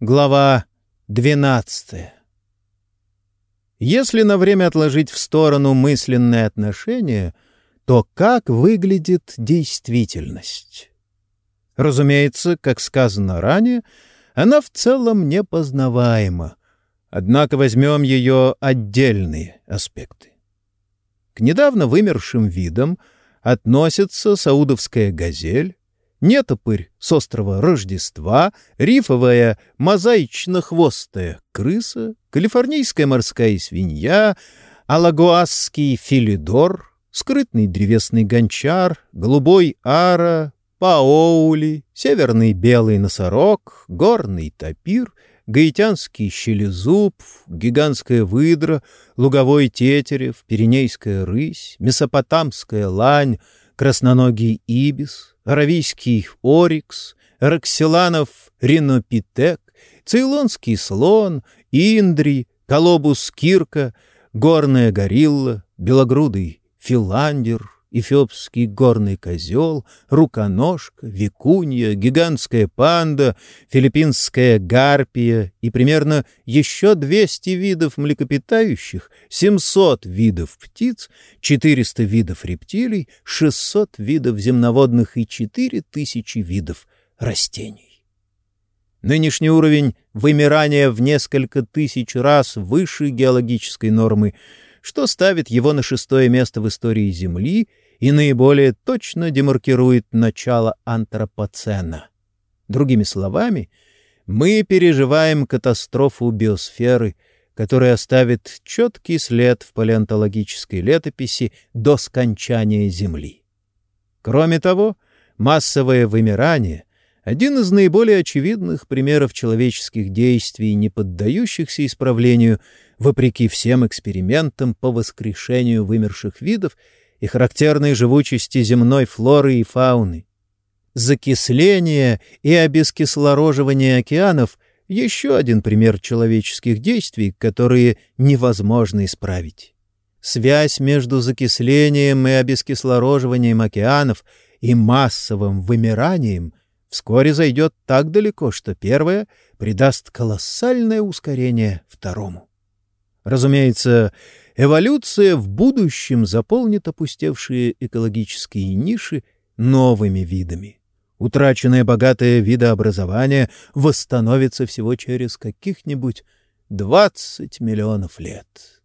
Глава 12. Если на время отложить в сторону мысленные отношения, то как выглядит действительность? Разумеется, как сказано ранее, она в целом непознаваема, однако возьмем ее отдельные аспекты. К недавно вымершим видам относятся саудовская газель, нетопырь с острова Рождества, рифовая мозаично-хвостая крыса, калифорнийская морская свинья, алагуасский филидор, скрытный древесный гончар, голубой ара, паоули, северный белый носорог, горный тапир, гаитянский щелезуб, гигантская выдра, луговой тетерев, пиренейская рысь, месопотамская лань, красноногий ибис, аравийский орикс, роксиланов ринопитек, цейлонский слон, индри, колобус кирка, горная горилла, белогрудый филандер, эфиопский горный козел, руконожка, викунья, гигантская панда, филиппинская гарпия и примерно еще 200 видов млекопитающих, 700 видов птиц, 400 видов рептилий, 600 видов земноводных и 4000 видов растений. Нынешний уровень вымирания в несколько тысяч раз выше геологической нормы — что ставит его на шестое место в истории Земли и наиболее точно демаркирует начало антропоцена. Другими словами, мы переживаем катастрофу биосферы, которая оставит четкий след в палеонтологической летописи до скончания Земли. Кроме того, массовое вымирание — один из наиболее очевидных примеров человеческих действий, не поддающихся исправлению — вопреки всем экспериментам по воскрешению вымерших видов и характерной живучести земной флоры и фауны. Закисление и обескислороживание океанов — еще один пример человеческих действий, которые невозможно исправить. Связь между закислением и обескислороживанием океанов и массовым вымиранием вскоре зайдет так далеко, что первое придаст колоссальное ускорение второму. Разумеется, эволюция в будущем заполнит опустевшие экологические ниши новыми видами. Утраченное богатое видообразование восстановится всего через каких-нибудь 20 миллионов лет.